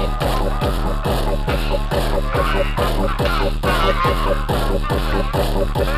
Thank you.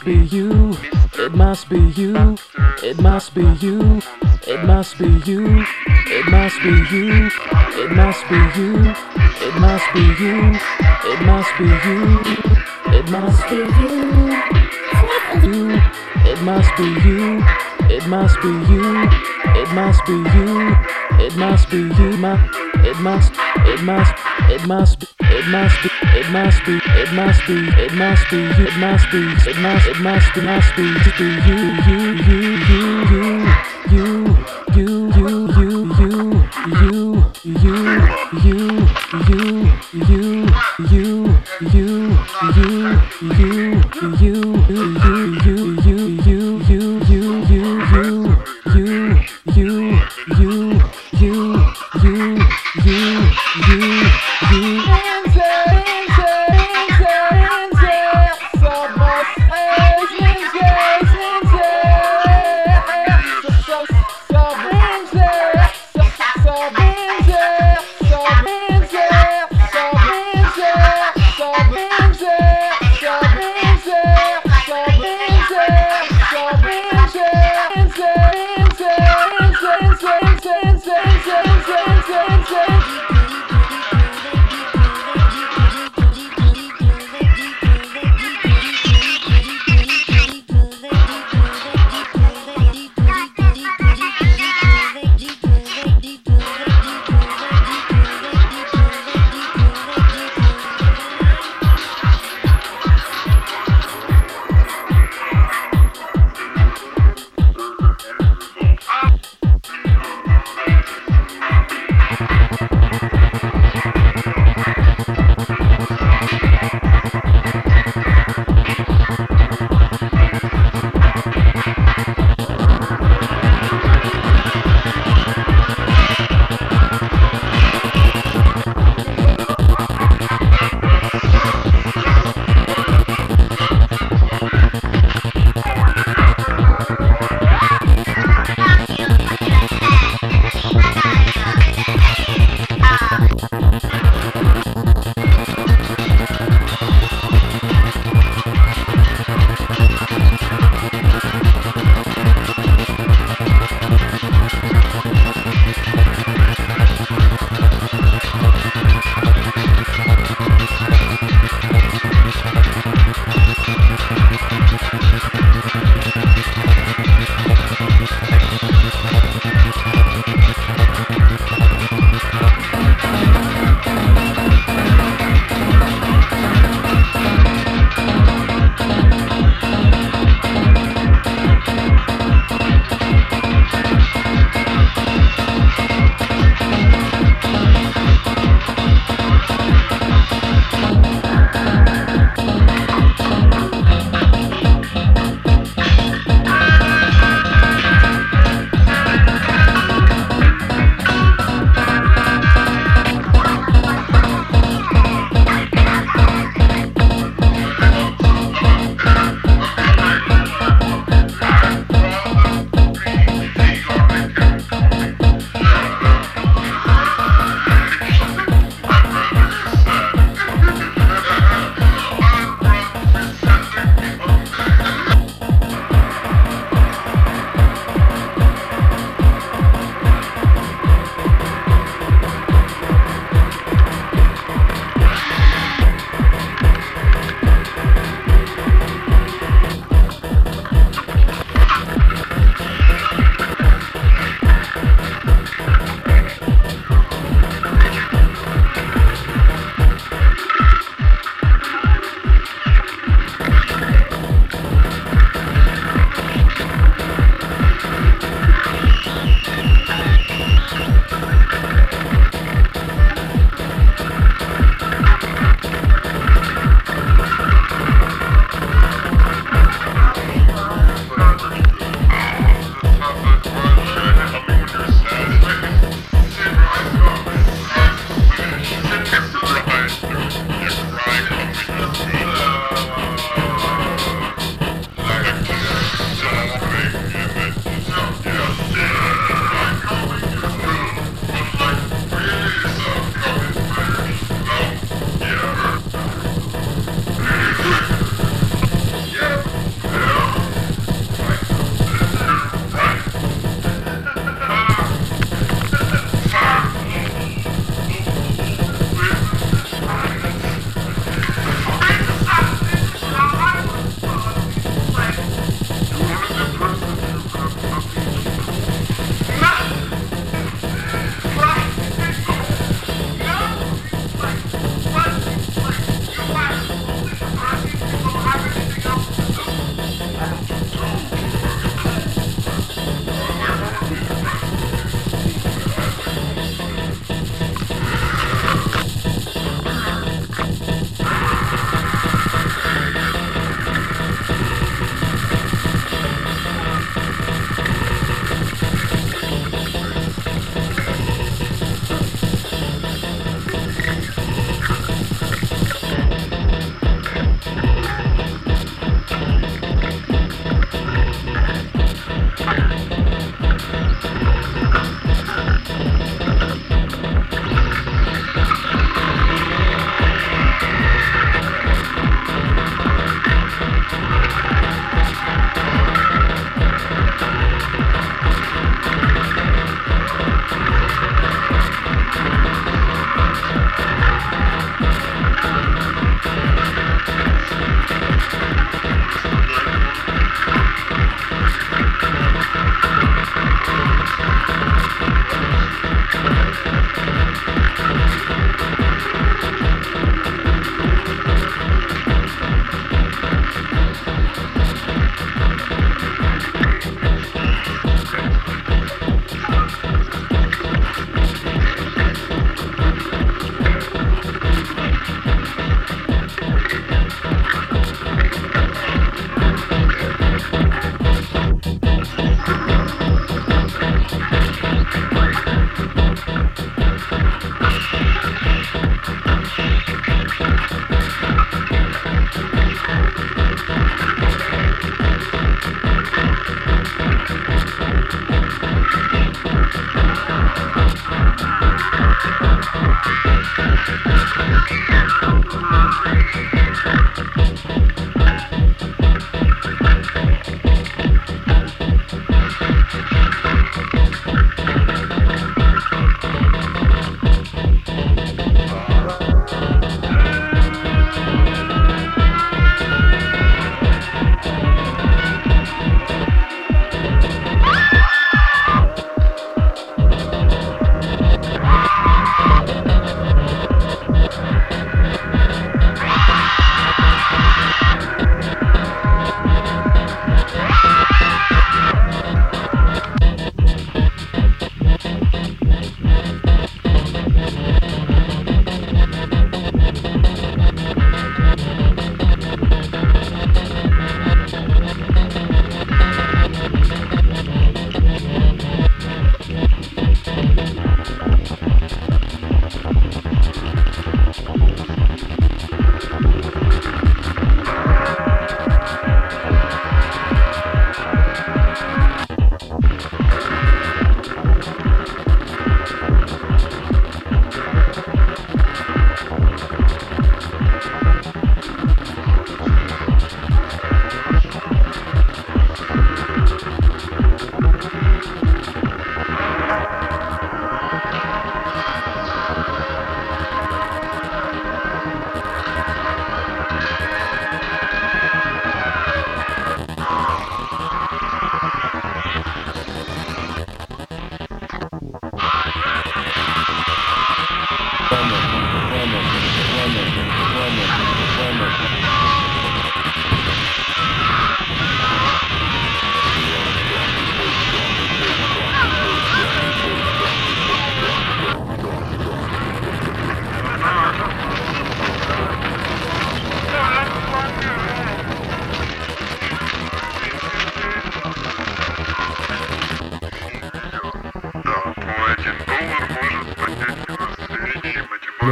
Must be you. It must be you. It must be you. It must be you. It must be you. It must be you. It must be you. It must be you. It must be you. It must be you. It must be you. It must be you. It must be you. It must. It must. It must. Be, it must be. It must be. It must be. It must be. It must be. It must. It must be. Must be. To be you. You. You. You.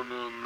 Bundet med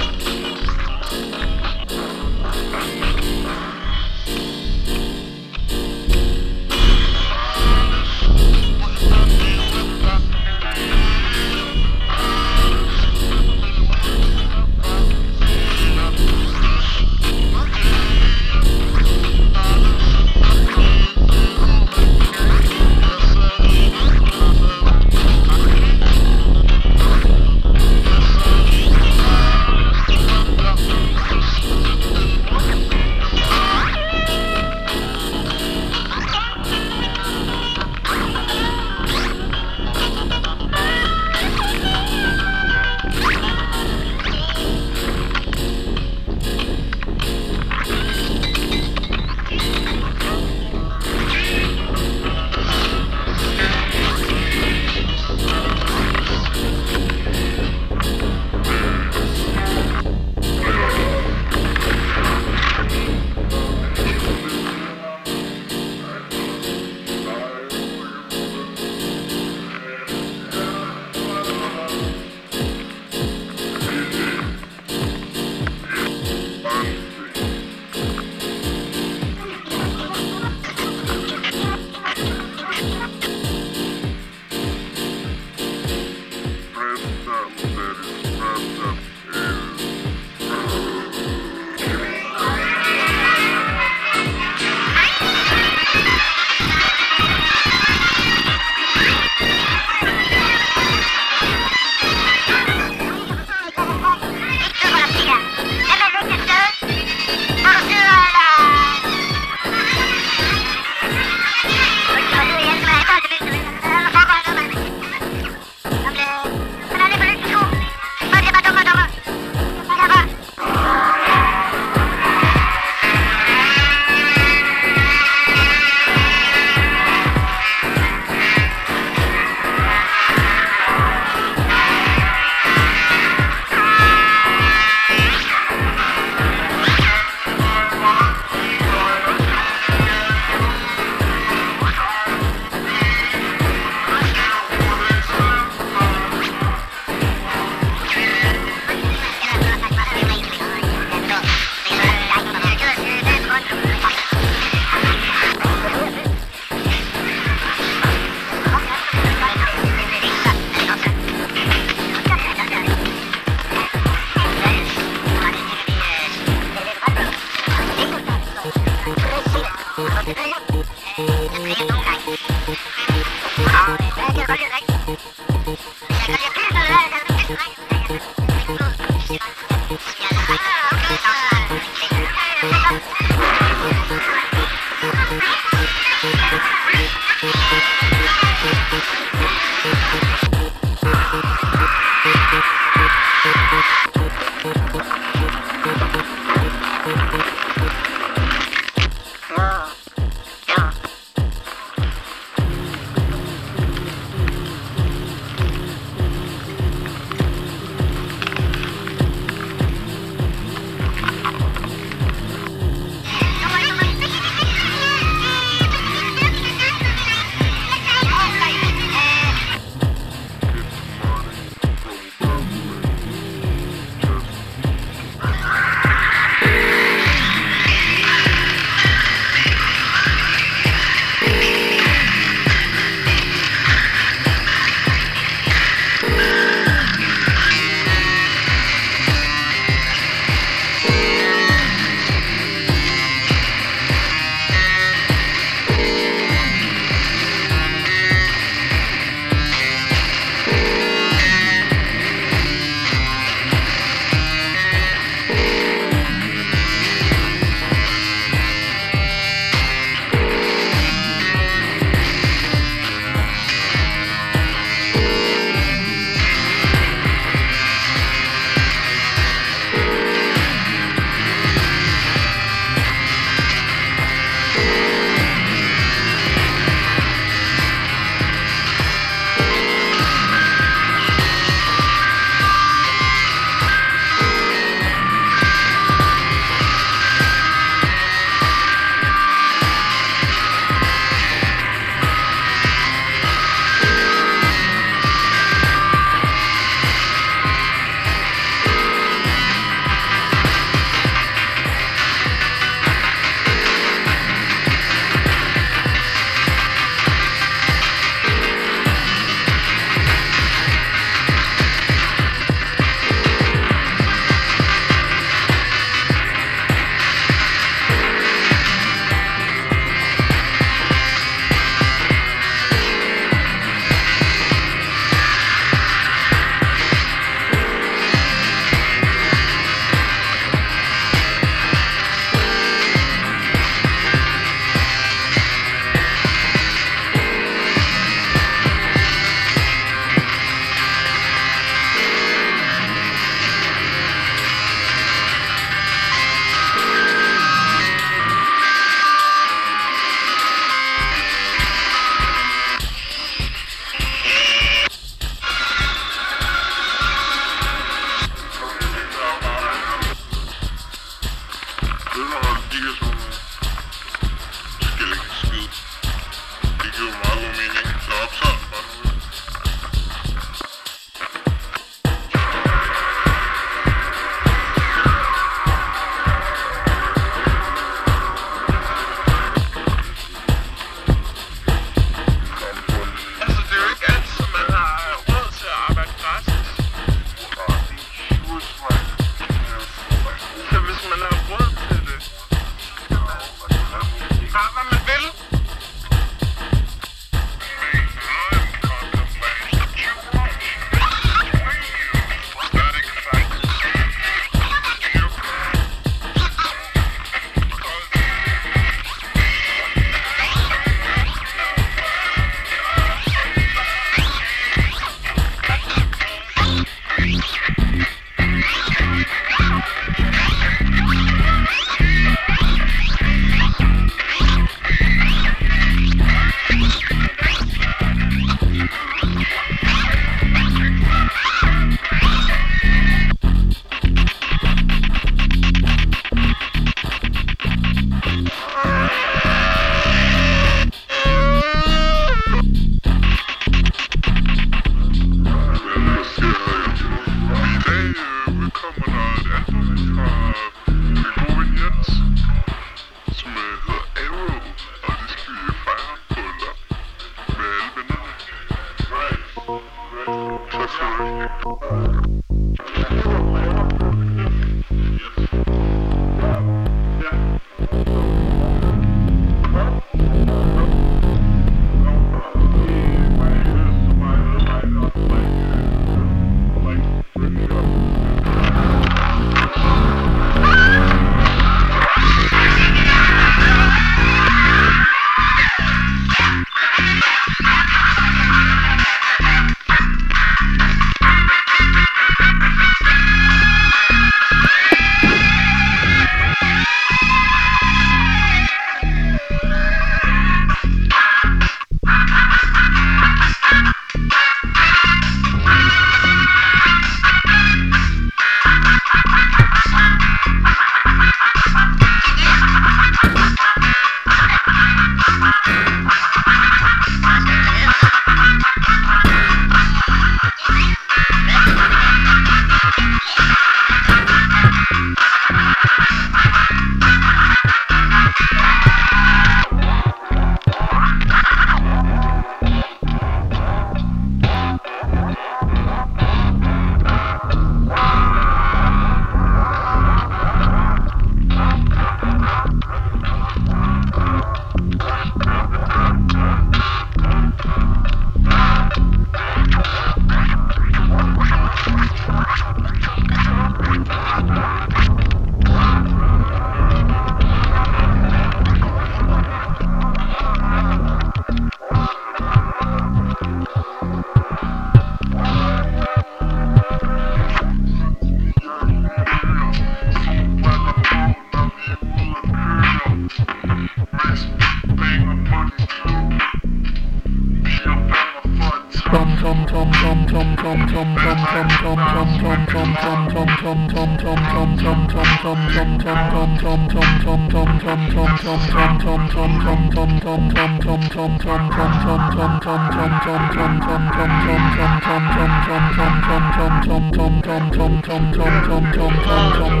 chom chom chom chom chom chom.